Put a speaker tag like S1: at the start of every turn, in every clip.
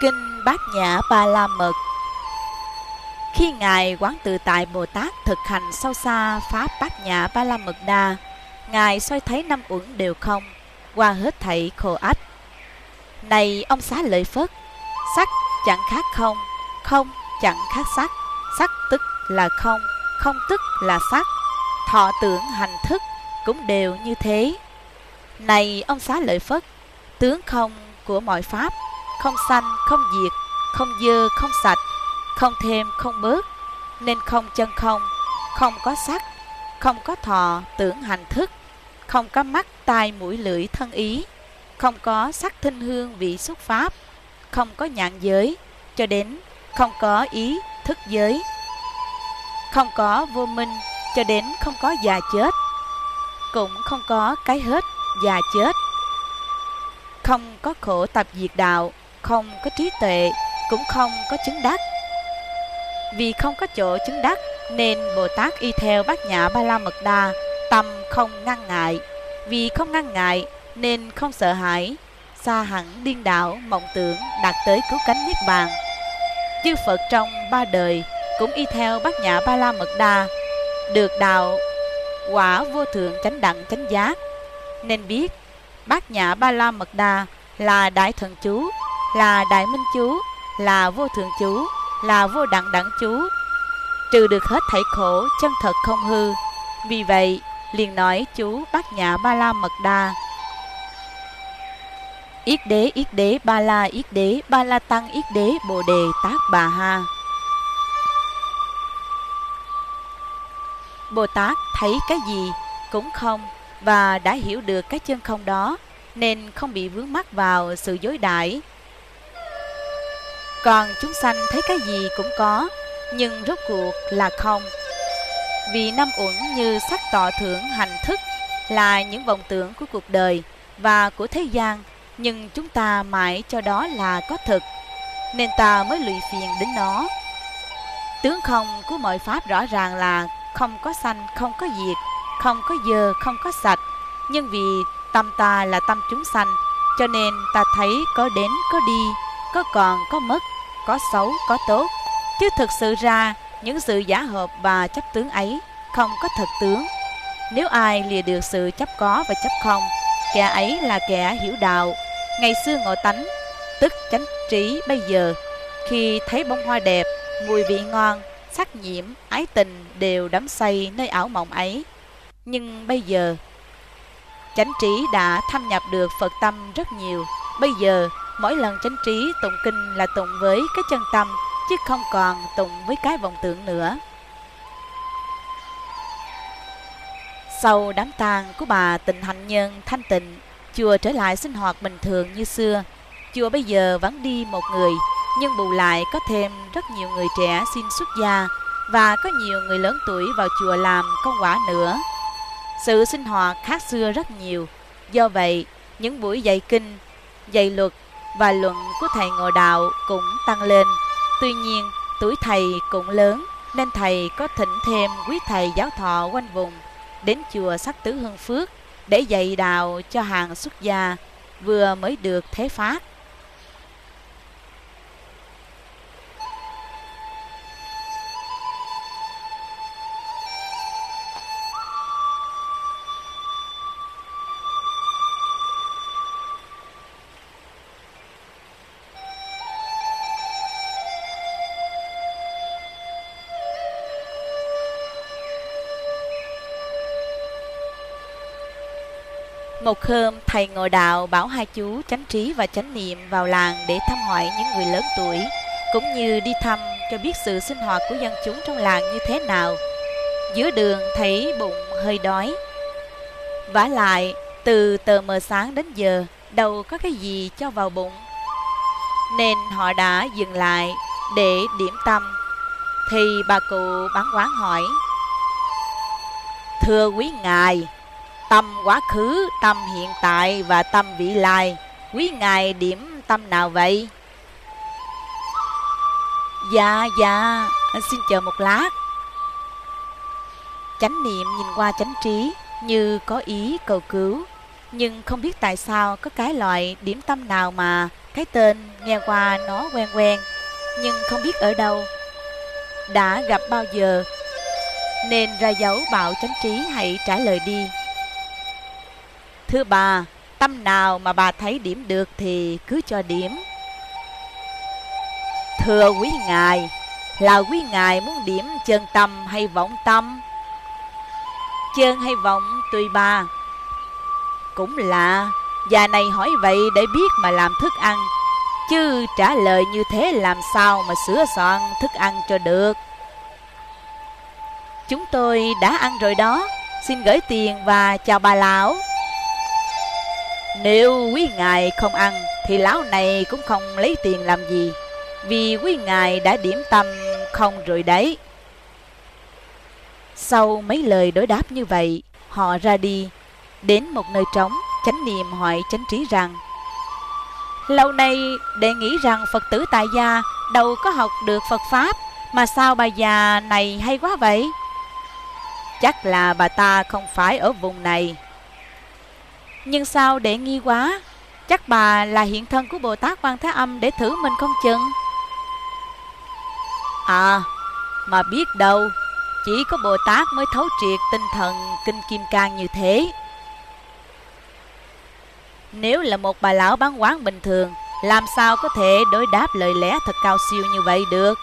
S1: Kinh Bát Nhã Ba La Mật Khi Ngài Quán Tự Tại Bồ Tát thực hành sâu xa Pháp Bát Nhã Ba La Mật Đa, Ngài soi thấy năm uẩn đều không, qua hết thảy khổ ách. Này ông xá lợi Phất, sắc chẳng khác không, không chẳng khác sắc, sắc tức là không, không tức là sắc, thọ tưởng hành thức cũng đều như thế. Này ông xá lợi Phất, tướng không của mọi pháp, không sanh, không diệt, không dơ, không sạch, không thêm, không bớt, nên không chân không, không có sắc, không có thọ, tưởng hành thức, không có mắt, tai, mũi, lưỡi, thân ý, không có sắc thinh hương vị xuất pháp, không có nhãn giới, cho đến không có ý thức giới, không có vô minh, cho đến không có già chết, cũng không có cái hết già chết, không có khổ tập diệt đạo, không có trí tuệ, cũng không có chứng đắc. Vì không có chỗ chứng đắc, nên Bồ Tát y theo bát nhã ba la mật đa, tâm không ngăn ngại. Vì không ngăn ngại, nên không sợ hãi, xa hẳn điên đảo, mộng tưởng, đạt tới cứu cánh Niết Bàn. Chư Phật trong ba đời cũng y theo bát nhã ba la mật đa, được đạo quả vô thượng chánh đẳng chánh giác. Nên biết, bát nhã ba la mật đa là đại thần chú, là đại minh chú, là vô thượng chú, là vô đẳng đẳng chú, trừ được hết thảy khổ, chân thật không hư. Vì vậy, liền nói chú bát nhã ba la mật đa. Yết đế, yết đế, ba la, yết đế, ba la tăng, yết đế, bồ đề, tác bà ha. Bồ Tát thấy cái gì cũng không và đã hiểu được cái chân không đó nên không bị vướng mắc vào sự dối đãi. Còn chúng sanh thấy cái gì cũng có nhưng rốt cuộc là không. Vì năm uẩn như sắc tọ thưởng hành thức là những vọng tưởng của cuộc đời và của thế gian nhưng chúng ta mãi cho đó là có thực nên ta mới lụy phiền đến nó. Tướng không của mọi pháp rõ ràng là không có sanh, không có diệt, không có dơ, không có sạch. Nhưng vì tâm ta là tâm chúng sanh, cho nên ta thấy có đến, có đi, có còn, có mất, có xấu, có tốt. Chứ thực sự ra, những sự giả hợp và chấp tướng ấy không có thật tướng. Nếu ai lìa được sự chấp có và chấp không, kẻ ấy là kẻ hiểu đạo. Ngày xưa ngộ tánh, tức chánh trí bây giờ, khi thấy bông hoa đẹp, mùi vị ngon, sắc nhiễm, ái tình đều đắm say nơi ảo mộng ấy. Nhưng bây giờ, chánh trí đã thâm nhập được Phật tâm rất nhiều. Bây giờ, mỗi lần chánh trí tụng kinh là tụng với cái chân tâm, chứ không còn tụng với cái vọng tưởng nữa. Sau đám tang của bà Tịnh Hạnh Nhân thanh tịnh, chùa trở lại sinh hoạt bình thường như xưa. Chùa bây giờ vắng đi một người, nhưng bù lại có thêm rất nhiều người trẻ xin xuất gia và có nhiều người lớn tuổi vào chùa làm công quả nữa. Sự sinh hoạt khác xưa rất nhiều, do vậy những buổi dạy kinh, dạy luật và luận của thầy ngồi đạo cũng tăng lên. Tuy nhiên, tuổi thầy cũng lớn nên thầy có thỉnh thêm quý thầy giáo thọ quanh vùng đến chùa sắc tứ hương phước để dạy đạo cho hàng xuất gia vừa mới được thế phát. Một hôm, thầy ngồi đạo bảo hai chú chánh trí và chánh niệm vào làng để thăm hỏi những người lớn tuổi, cũng như đi thăm cho biết sự sinh hoạt của dân chúng trong làng như thế nào. Giữa đường thấy bụng hơi đói. vả lại, từ tờ mờ sáng đến giờ, đâu có cái gì cho vào bụng. Nên họ đã dừng lại để điểm tâm. Thì bà cụ bán quán hỏi, Thưa quý ngài, tâm quá khứ, tâm hiện tại và tâm vị lai. Quý ngài điểm tâm nào vậy? Dạ, dạ, xin chờ một lát. Chánh niệm nhìn qua chánh trí như có ý cầu cứu, nhưng không biết tại sao có cái loại điểm tâm nào mà Cái tên nghe qua nó quen quen Nhưng không biết ở đâu Đã gặp bao giờ Nên ra dấu bảo chánh trí hãy trả lời đi Thưa bà Tâm nào mà bà thấy điểm được thì cứ cho điểm. Thưa quý ngài, Là quý ngài muốn điểm chân tâm hay vọng tâm? Chân hay vọng tùy bà. Cũng lạ Già này hỏi vậy để biết mà làm thức ăn. Chứ trả lời như thế làm sao mà sửa soạn thức ăn cho được? Chúng tôi đã ăn rồi đó. Xin gửi tiền và chào bà lão. Nếu quý ngài không ăn, Thì lão này cũng không lấy tiền làm gì. Vì quý ngài đã điểm tâm không rồi đấy. Sau mấy lời đối đáp như vậy, Họ ra đi. Đến một nơi trống, Chánh niệm hỏi chánh trí rằng, Lâu nay đệ nghĩ rằng Phật tử tại gia đâu có học được Phật Pháp, Mà sao bà già này hay quá vậy? Chắc là bà ta không phải ở vùng này. Nhưng sao để nghi quá? Chắc bà là hiện thân của Bồ Tát Quan Thế Âm để thử mình không chừng. À Mà biết đâu, Chỉ có Bồ Tát mới thấu triệt tinh thần Kinh Kim Cang như thế. Nếu là một bà lão bán quán bình thường, Làm sao có thể đối đáp lời lẽ thật cao siêu như vậy được?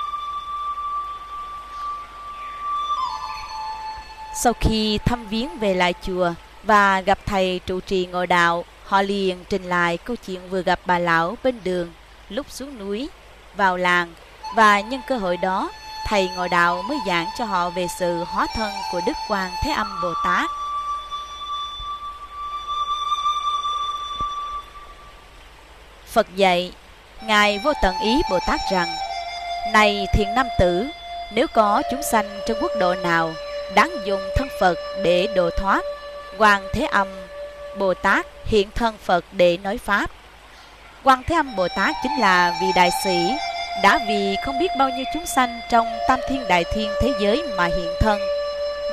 S1: Sau khi thăm viếng về lại chùa và gặp thầy trụ trì ngồi đạo. Họ liền trình lại câu chuyện vừa gặp bà lão bên đường Lúc xuống núi, vào làng. Và nhân cơ hội đó Thầy ngồi đạo mới giảng cho họ về sự hóa thân của Đức Quan Thế Âm Bồ Tát. Phật dạy Ngài vô tận ý Bồ Tát rằng Này thiền nam tử Nếu có chúng sanh trong quốc độ nào Đáng dùng thân Phật để độ thoát Hoàng Thế Âm Bồ Tát hiện thân Phật để nói Pháp. Hoàng Thế Âm Bồ Tát chính là vị đại sĩ Đã vì không biết bao nhiêu chúng sanh trong tam thiên đại thiên thế giới mà hiện thân.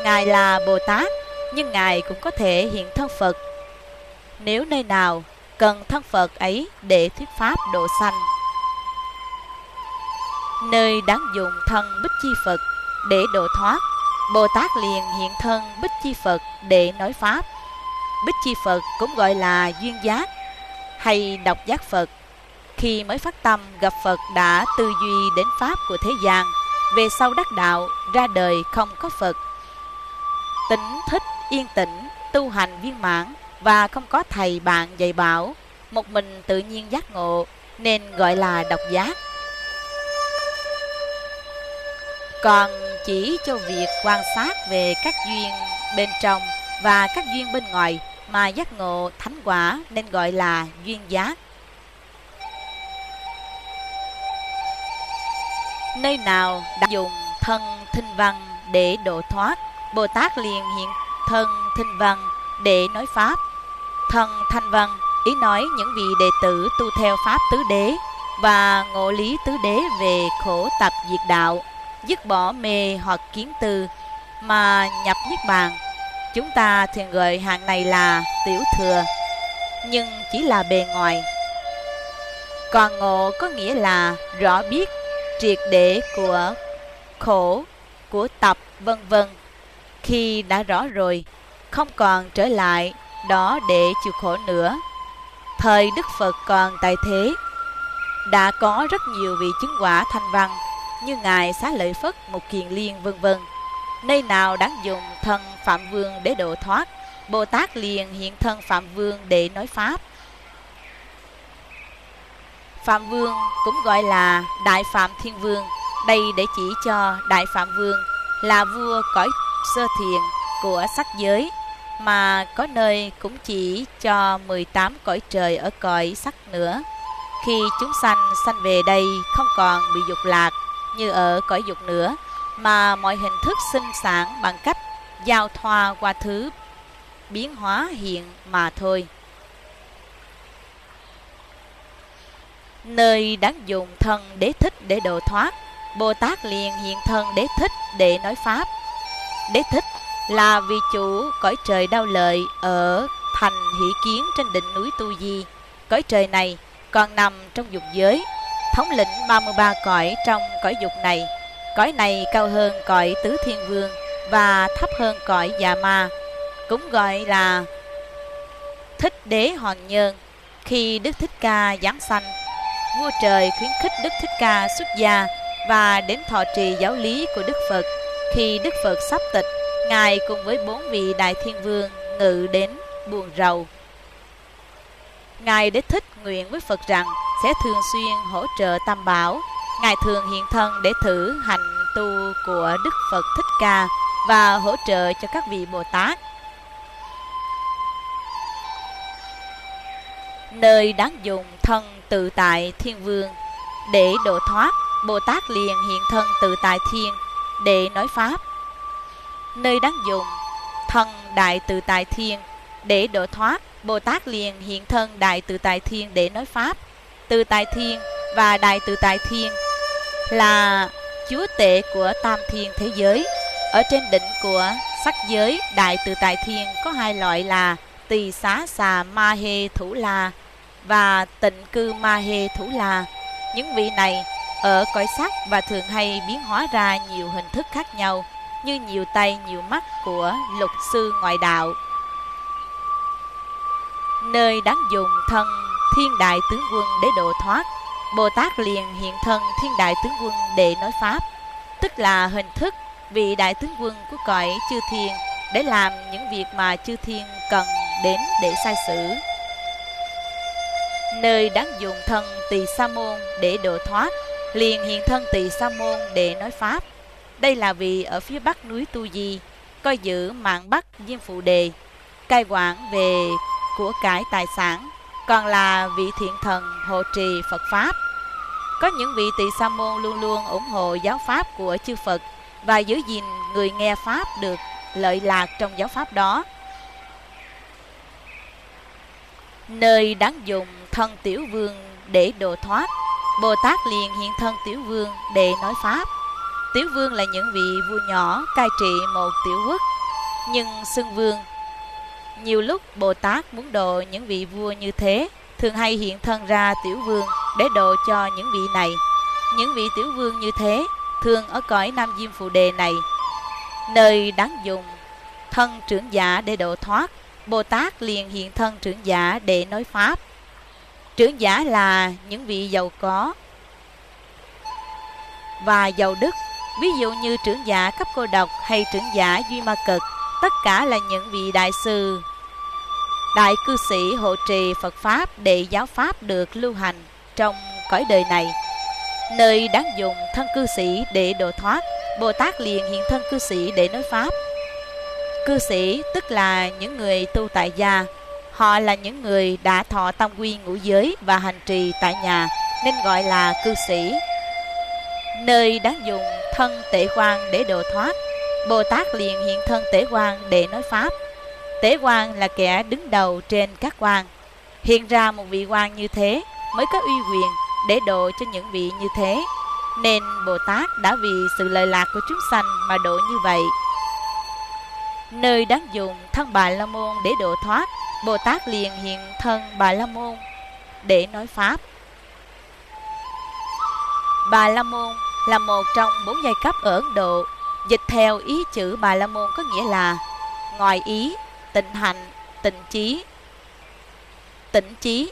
S1: Ngài là Bồ Tát Nhưng Ngài cũng có thể hiện thân Phật. Nếu nơi nào cần thân Phật ấy để thuyết pháp độ sanh. Nơi đáng dùng thân Bích Chi Phật để độ thoát, Bồ Tát liền hiện thân Bích Chi Phật để nói Pháp. Bích Chi Phật cũng gọi là duyên giác hay độc giác Phật. Khi mới phát tâm gặp Phật đã tư duy đến Pháp của thế gian, về sau đắc đạo ra đời không có Phật. Tính thích yên tĩnh, tu hành viên mãn và không có thầy bạn dạy bảo, một mình tự nhiên giác ngộ nên gọi là độc giác. Còn chỉ cho việc quan sát về các duyên bên trong và các duyên bên ngoài mà giác ngộ thánh quả nên gọi là duyên giác. Nơi nào đã dùng thân thinh văn để độ thoát, Bồ Tát liền hiện thân thinh văn để nói Pháp. Thân Thanh Văn ý nói những vị đệ tử tu theo Pháp Tứ Đế và ngộ lý Tứ Đế về khổ tập diệt đạo, dứt bỏ mê hoặc kiến tư mà nhập Niết Bàn. Chúng ta thường gọi hạng này là tiểu thừa, nhưng chỉ là bề ngoài. Còn ngộ có nghĩa là rõ biết triệt để của khổ, của tập vân vân. Khi đã rõ rồi, không còn trở lại đó để chịu khổ nữa. Thời Đức Phật còn tại thế, đã có rất nhiều vị chứng quả thanh văn như Ngài Xá Lợi Phất, Một Kiền Liên vân vân. Nơi nào đáng dùng thân Phạm Vương để độ thoát, Bồ Tát liền hiện thân Phạm Vương để nói Pháp. Phạm Vương cũng gọi là Đại Phạm Thiên Vương, đây để chỉ cho Đại Phạm Vương là vua cõi sơ thiền của sắc giới mà có nơi cũng chỉ cho 18 cõi trời ở cõi sắc nữa. Khi chúng sanh sanh về đây không còn bị dục lạc như ở cõi dục nữa, mà mọi hình thức sinh sản bằng cách giao thoa qua thứ biến hóa hiện mà thôi. Nơi đáng dùng thân đế thích để độ thoát, Bồ Tát liền hiện thân đế thích để nói Pháp. Đế thích là vị chủ cõi trời đau lợi ở thành hỷ kiến trên đỉnh núi Tu Di. Cõi trời này còn nằm trong dục giới, thống lĩnh 33 cõi trong cõi dục này. Cõi này cao hơn cõi tứ thiên vương và thấp hơn cõi già ma, cũng gọi là thích đế hoàng nhân. Khi Đức Thích Ca giáng sanh, vua trời khuyến khích Đức Thích Ca xuất gia và đến thọ trì giáo lý của Đức Phật. Khi Đức Phật sắp tịch, Ngài cùng với bốn vị đại thiên vương ngự đến buồn rầu. Ngài Đế Thích nguyện với Phật rằng sẽ thường xuyên hỗ trợ Tam Bảo. Ngài thường hiện thân để thử hành tu của Đức Phật Thích Ca và hỗ trợ cho các vị Bồ Tát. Nơi đáng dùng thân tự tại thiên vương để độ thoát, Bồ Tát liền hiện thân tự tại thiên để nói Pháp. Nơi đáng dùng thân đại tự tại thiên để độ thoát, Bồ Tát liền hiện thân đại tự tại thiên để nói Pháp từ tài thiên và đại từ tài thiên là chúa tể của tam thiên thế giới. Ở trên đỉnh của sắc giới đại từ tài thiên có hai loại là tỳ xá xà ma hê thủ la và tịnh cư ma hê thủ la. Những vị này ở cõi sắc và thường hay biến hóa ra nhiều hình thức khác nhau, như nhiều tay, nhiều mắt của lục sư ngoại đạo. Nơi đáng dùng thân thiên đại tướng quân để độ thoát Bồ Tát liền hiện thân thiên đại tướng quân để nói Pháp, tức là hình thức vị đại tướng quân của cõi chư thiên để làm những việc mà chư thiên cần đến để sai xử. Nơi đáng dùng thân tỳ sa môn để độ thoát, liền hiện thân tỳ sa môn để nói Pháp. Đây là vì ở phía bắc núi Tu Di, coi giữ mạng bắc Diêm Phụ Đề, cai quản về của cải tài sản, còn là vị thiện thần hộ trì Phật Pháp. Có những vị tỳ sa môn luôn luôn ủng hộ giáo pháp của chư Phật và giữ gìn người nghe pháp được lợi lạc trong giáo pháp đó. Nơi đáng dùng thân tiểu vương để độ thoát, Bồ Tát liền hiện thân tiểu vương để nói pháp. Tiểu vương là những vị vua nhỏ cai trị một tiểu quốc, nhưng xưng vương. Nhiều lúc Bồ Tát muốn độ những vị vua như thế, thường hay hiện thân ra tiểu vương để độ cho những vị này. Những vị tiểu vương như thế thường ở cõi Nam Diêm Phù Đề này, nơi đáng dùng thân trưởng giả để độ thoát, Bồ Tát liền hiện thân trưởng giả để nói Pháp. Trưởng giả là những vị giàu có và giàu đức, ví dụ như trưởng giả cấp cô độc hay trưởng giả duy ma cực, tất cả là những vị đại sư, đại cư sĩ hộ trì Phật Pháp để giáo Pháp được lưu hành trong cõi đời này. Nơi đáng dùng thân cư sĩ để độ thoát, Bồ Tát liền hiện thân cư sĩ để nói Pháp. Cư sĩ tức là những người tu tại gia, họ là những người đã thọ tam quy ngũ giới và hành trì tại nhà, nên gọi là cư sĩ. Nơi đáng dùng thân tệ quan để độ thoát, Bồ Tát liền hiện thân tế quan để nói Pháp. Tế quan là kẻ đứng đầu trên các quan. Hiện ra một vị quan như thế mới có uy quyền để độ cho những vị như thế. Nên Bồ Tát đã vì sự lợi lạc của chúng sanh mà độ như vậy. Nơi đáng dùng thân Bà La Môn để độ thoát, Bồ Tát liền hiện thân Bà La Môn để nói Pháp. Bà La Môn là một trong bốn giai cấp ở Ấn Độ. Dịch theo ý chữ Bà La Môn có nghĩa là ngoài ý, tịnh hạnh, tịnh trí, tịnh trí.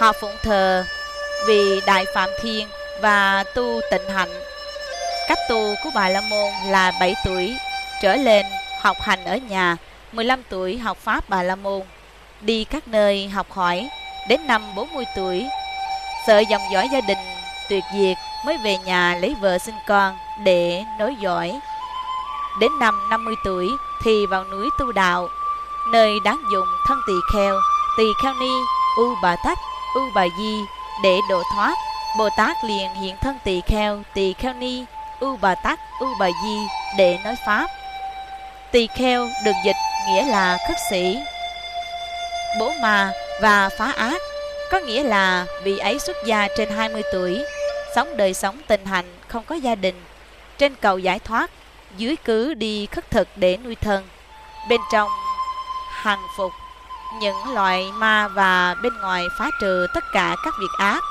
S1: Họ phụng thờ vì Đại Phạm Thiên và tu tịnh hạnh. Cách tu của Bà La Môn là 7 tuổi trở lên học hành ở nhà, 15 tuổi học Pháp Bà La Môn, đi các nơi học hỏi, đến năm 40 tuổi, sợ dòng dõi gia đình tuyệt diệt mới về nhà lấy vợ sinh con để nối dõi. Đến năm 50 tuổi thì vào núi tu đạo, nơi đáng dùng thân tỳ kheo, tỳ kheo ni, u bà tách U Bà Di để độ thoát, Bồ Tát liền hiện thân tỳ kheo, tỳ kheo ni, U Bà Tát, U Bà Di để nói Pháp. Tỳ kheo được dịch nghĩa là khất sĩ, bố ma và phá ác, có nghĩa là vị ấy xuất gia trên 20 tuổi, sống đời sống tình hành, không có gia đình, trên cầu giải thoát, dưới cứ đi khất thực để nuôi thân, bên trong hàng phục những loại ma và bên ngoài phá trừ tất cả các việc ác.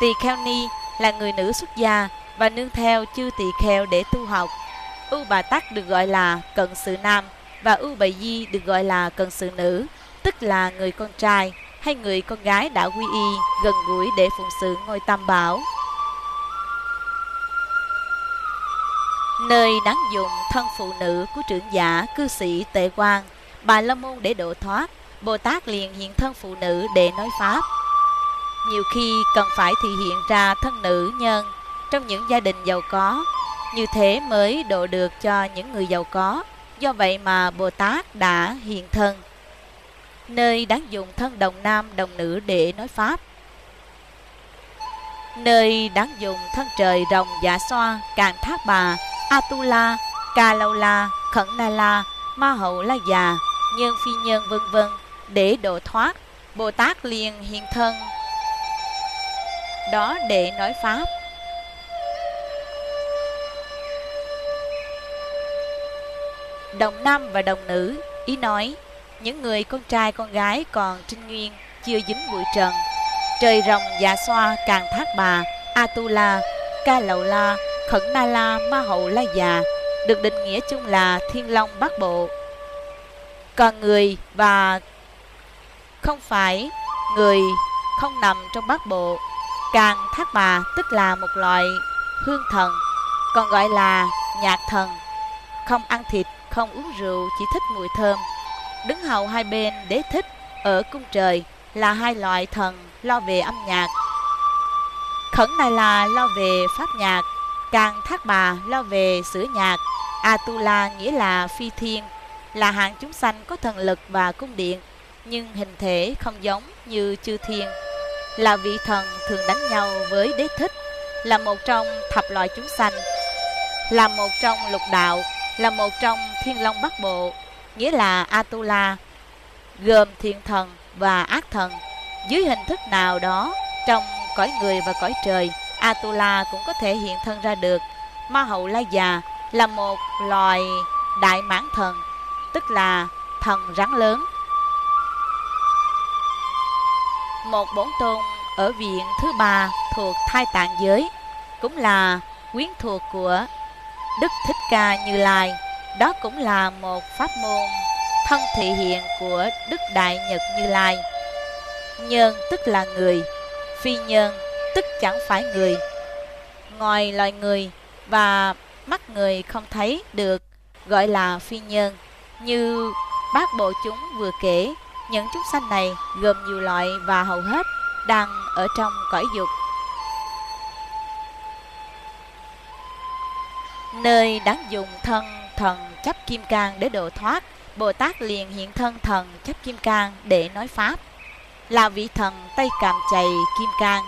S1: Tỳ kheo ni là người nữ xuất gia và nương theo chư tỳ kheo để tu học. U Bà Tắc được gọi là cận sự nam và U Bà Di được gọi là cận sự nữ, tức là người con trai hay người con gái đã quy y gần gũi để phụng sự ngôi tam bảo. Nơi đáng dùng thân phụ nữ của trưởng giả cư sĩ Tệ Quang, Bà La Môn để độ thoát, Bồ Tát liền hiện thân phụ nữ để nói Pháp. Nhiều khi cần phải thể hiện ra thân nữ nhân trong những gia đình giàu có, như thế mới độ được cho những người giàu có. Do vậy mà Bồ Tát đã hiện thân. Nơi đáng dùng thân đồng nam đồng nữ để nói Pháp. Nơi đáng dùng thân trời rồng dạ xoa, càng thác bà, Atula, Kalaula, Khẩn Na La, Ma Hậu La Già, Nhân Phi Nhân vân vân để độ thoát. Bồ Tát liền hiện thân đó để nói Pháp. Đồng nam và đồng nữ, ý nói, những người con trai con gái còn trinh nguyên, chưa dính bụi trần. Trời rồng dạ xoa càng thác bà, Atula, Ca Lậu La, Khẩn Na La, Ma Hậu La Già, được định nghĩa chung là Thiên Long Bắc Bộ. Còn người và không phải người không nằm trong Bắc Bộ Càng thác bà tức là một loại hương thần, còn gọi là nhạc thần. Không ăn thịt, không uống rượu, chỉ thích mùi thơm. Đứng hầu hai bên đế thích ở cung trời là hai loại thần lo về âm nhạc. Khẩn này là lo về pháp nhạc, càng thác bà lo về sửa nhạc. Atula nghĩa là phi thiên, là hạng chúng sanh có thần lực và cung điện, nhưng hình thể không giống như chư thiên là vị thần thường đánh nhau với đế thích, là một trong thập loại chúng sanh, là một trong lục đạo, là một trong thiên long bắc bộ, nghĩa là Atula, gồm thiện thần và ác thần. Dưới hình thức nào đó, trong cõi người và cõi trời, Atula cũng có thể hiện thân ra được. Ma hậu La già là một loài đại mãn thần, tức là thần rắn lớn một bổn tôn ở viện thứ ba thuộc thai tạng giới, cũng là quyến thuộc của Đức Thích Ca Như Lai. Đó cũng là một pháp môn thân thị hiện của Đức Đại Nhật Như Lai. Nhân tức là người, phi nhân tức chẳng phải người. Ngoài loài người và mắt người không thấy được gọi là phi nhân, như bác bộ chúng vừa kể những chúng sanh này gồm nhiều loại và hầu hết đang ở trong cõi dục. Nơi đáng dùng thân thần chấp kim cang để độ thoát, Bồ Tát liền hiện thân thần chấp kim cang để nói Pháp. Là vị thần tay cầm chày kim cang,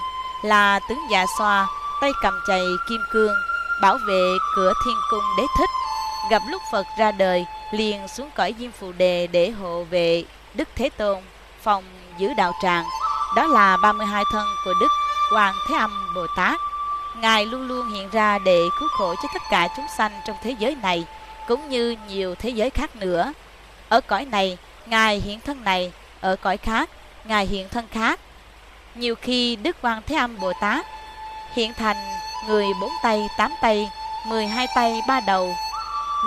S1: là tướng dạ xoa tay cầm chày kim cương, bảo vệ cửa thiên cung đế thích. Gặp lúc Phật ra đời, liền xuống cõi diêm phù đề để hộ vệ Đức Thế Tôn, phòng giữ đạo tràng. Đó là 32 thân của Đức Quan Thế Âm Bồ Tát. Ngài luôn luôn hiện ra để cứu khổ cho tất cả chúng sanh trong thế giới này, cũng như nhiều thế giới khác nữa. Ở cõi này, Ngài hiện thân này, ở cõi khác, Ngài hiện thân khác. Nhiều khi Đức Quan Thế Âm Bồ Tát hiện thành người bốn tay, tám tay, mười hai tay, ba đầu,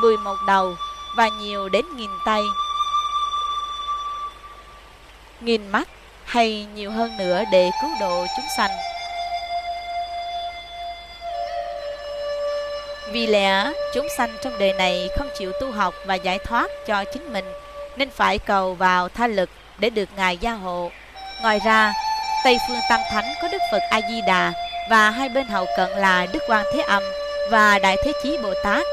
S1: mười một đầu và nhiều đến nghìn tay nghìn mắt hay nhiều hơn nữa để cứu độ chúng sanh. Vì lẽ chúng sanh trong đời này không chịu tu học và giải thoát cho chính mình nên phải cầu vào tha lực để được Ngài gia hộ. Ngoài ra, Tây phương Tam Thánh có Đức Phật A Di Đà và hai bên hậu cận là Đức Quan Thế Âm và Đại Thế Chí Bồ Tát.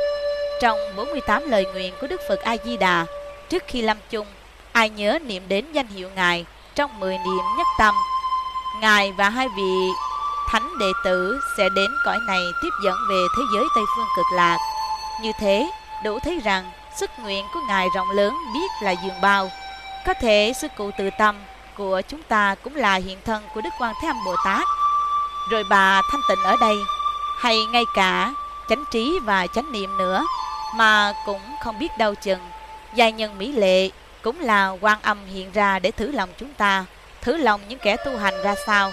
S1: Trong 48 lời nguyện của Đức Phật A Di Đà, trước khi lâm chung, ai nhớ niệm đến danh hiệu Ngài trong 10 niệm nhất tâm. Ngài và hai vị thánh đệ tử sẽ đến cõi này tiếp dẫn về thế giới Tây Phương cực lạc. Như thế, đủ thấy rằng sức nguyện của Ngài rộng lớn biết là dường bao. Có thể sư cụ tự tâm của chúng ta cũng là hiện thân của Đức Quan Thế Âm Bồ Tát. Rồi bà thanh tịnh ở đây, hay ngay cả chánh trí và chánh niệm nữa, mà cũng không biết đâu chừng. Giai nhân mỹ lệ cũng là quan âm hiện ra để thử lòng chúng ta, thử lòng những kẻ tu hành ra sao.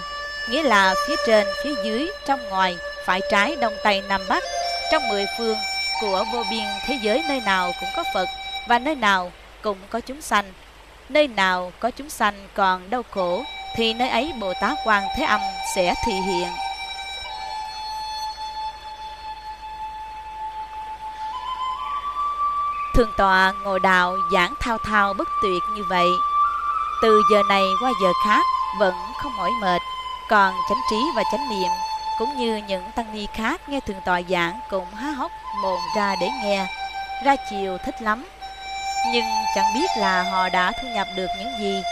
S1: Nghĩa là phía trên, phía dưới, trong ngoài, phải trái, đông tây, nam bắc, trong mười phương của vô biên thế giới nơi nào cũng có Phật và nơi nào cũng có chúng sanh. Nơi nào có chúng sanh còn đau khổ thì nơi ấy Bồ Tát Quan Thế Âm sẽ thị hiện. Thường tọa ngồi đạo giảng thao thao bất tuyệt như vậy. Từ giờ này qua giờ khác vẫn không mỏi mệt, còn chánh trí và chánh niệm cũng như những tăng ni khác nghe thường tọa giảng cũng há hốc mồm ra để nghe. Ra chiều thích lắm, nhưng chẳng biết là họ đã thu nhập được những gì.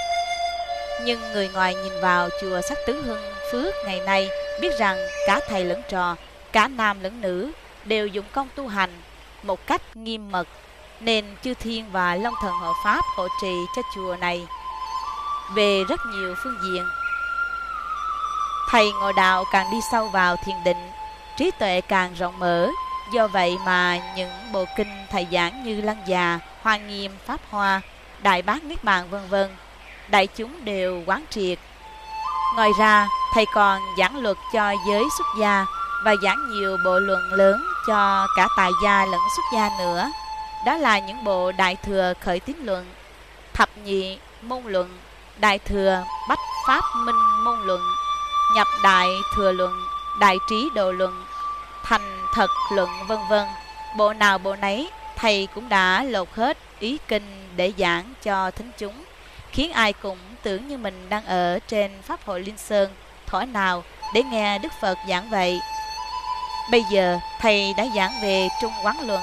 S1: Nhưng người ngoài nhìn vào chùa sắc tứ hưng phước ngày nay biết rằng cả thầy lẫn trò, cả nam lẫn nữ đều dụng công tu hành một cách nghiêm mật nên chư thiên và long thần hộ pháp hộ trì cho chùa này về rất nhiều phương diện thầy ngồi đạo càng đi sâu vào thiền định trí tuệ càng rộng mở do vậy mà những bộ kinh thầy giảng như lăng già hoa nghiêm pháp hoa đại bác niết bàn vân vân. Đại chúng đều quán triệt. Ngoài ra thầy còn giảng luật cho giới xuất gia và giảng nhiều bộ luận lớn cho cả tài gia lẫn xuất gia nữa. Đó là những bộ Đại Thừa Khởi Tín Luận, Thập Nhị Môn Luận, Đại Thừa Bách Pháp Minh Môn Luận, Nhập Đại Thừa Luận, Đại Trí đồ Luận, Thành Thật Luận vân vân. Bộ nào bộ nấy, thầy cũng đã lột hết ý kinh để giảng cho thính chúng, khiến ai cũng tưởng như mình đang ở trên Pháp hội Linh Sơn, thổi nào để nghe Đức Phật giảng vậy. Bây giờ, thầy đã giảng về Trung Quán Luận,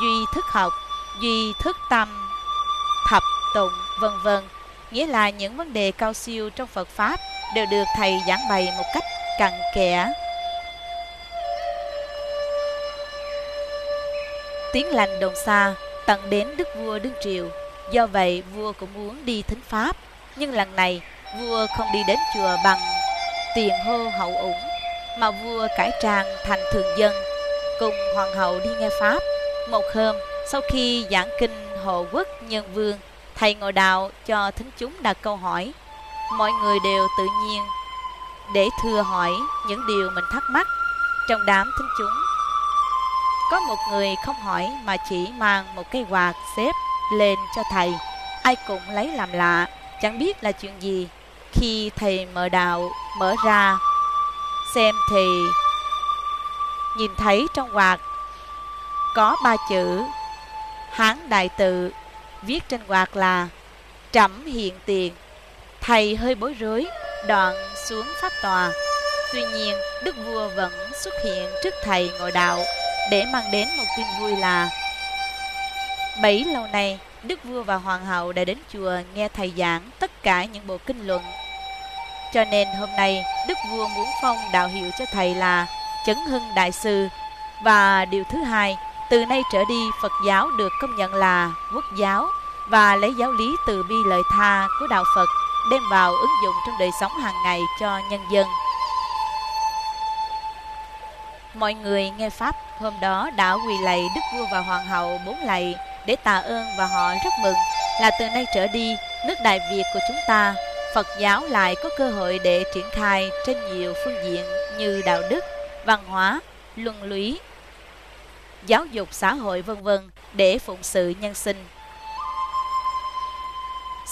S1: duy thức học, duy thức tâm, thập tụng, vân vân, nghĩa là những vấn đề cao siêu trong Phật Pháp đều được Thầy giảng bày một cách cặn kẽ. Tiếng lành đồn xa, tận đến đức vua đương triều. Do vậy, vua cũng muốn đi thính Pháp. Nhưng lần này, vua không đi đến chùa bằng tiền hô hậu ủng, mà vua cải trang thành thường dân, cùng hoàng hậu đi nghe Pháp một hôm, sau khi giảng kinh Hộ Quốc Nhân Vương, thầy ngồi đạo cho thính chúng đặt câu hỏi. Mọi người đều tự nhiên để thưa hỏi những điều mình thắc mắc trong đám thính chúng. Có một người không hỏi mà chỉ mang một cây quạt xếp lên cho thầy. Ai cũng lấy làm lạ, chẳng biết là chuyện gì. Khi thầy mở đạo mở ra xem thì nhìn thấy trong quạt có ba chữ Hán Đại Tự viết trên quạt là Trẫm hiện tiền. Thầy hơi bối rối, đoạn xuống pháp tòa. Tuy nhiên, Đức Vua vẫn xuất hiện trước thầy ngồi đạo để mang đến một tin vui là Bấy lâu nay, Đức Vua và Hoàng hậu đã đến chùa nghe thầy giảng tất cả những bộ kinh luận. Cho nên hôm nay, Đức Vua muốn phong đạo hiệu cho thầy là Chấn Hưng Đại Sư. Và điều thứ hai, từ nay trở đi, Phật giáo được công nhận là quốc giáo và lấy giáo lý từ bi lợi tha của Đạo Phật đem vào ứng dụng trong đời sống hàng ngày cho nhân dân. Mọi người nghe Pháp hôm đó đã quỳ lạy Đức Vua và Hoàng hậu bốn lạy để tạ ơn và họ rất mừng là từ nay trở đi, nước Đại Việt của chúng ta, Phật giáo lại có cơ hội để triển khai trên nhiều phương diện như đạo đức, văn hóa, luân lý, giáo dục xã hội vân vân để phụng sự nhân sinh.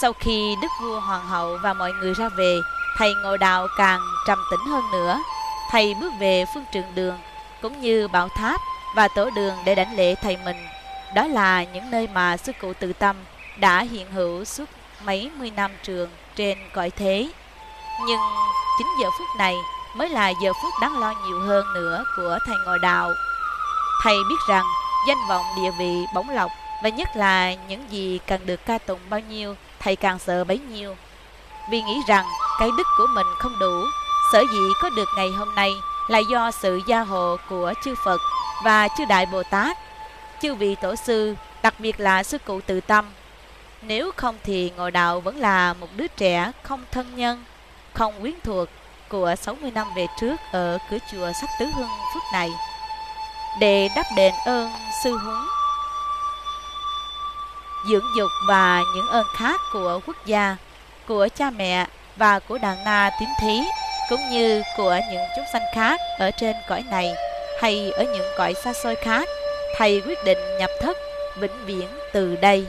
S1: Sau khi Đức vua Hoàng hậu và mọi người ra về, thầy ngồi đạo càng trầm tĩnh hơn nữa. Thầy bước về phương trường đường, cũng như bảo tháp và tổ đường để đảnh lễ thầy mình. Đó là những nơi mà sư cụ tự tâm đã hiện hữu suốt mấy mươi năm trường trên cõi thế. Nhưng chính giờ phút này mới là giờ phút đáng lo nhiều hơn nữa của thầy ngồi đạo. Thầy biết rằng danh vọng địa vị bóng lọc và nhất là những gì cần được ca tụng bao nhiêu, thầy càng sợ bấy nhiêu. Vì nghĩ rằng cái đức của mình không đủ, sở dĩ có được ngày hôm nay là do sự gia hộ của chư Phật và chư Đại Bồ Tát, chư vị tổ sư, đặc biệt là sư cụ tự tâm. Nếu không thì ngồi đạo vẫn là một đứa trẻ không thân nhân, không quyến thuộc của 60 năm về trước ở cửa chùa Sắc Tứ Hưng phước này để đáp đền ơn sư huấn. dưỡng dục và những ơn khác của quốc gia, của cha mẹ và của đàn na tín thí, cũng như của những chúng sanh khác ở trên cõi này hay ở những cõi xa xôi khác, thầy quyết định nhập thất vĩnh viễn từ đây.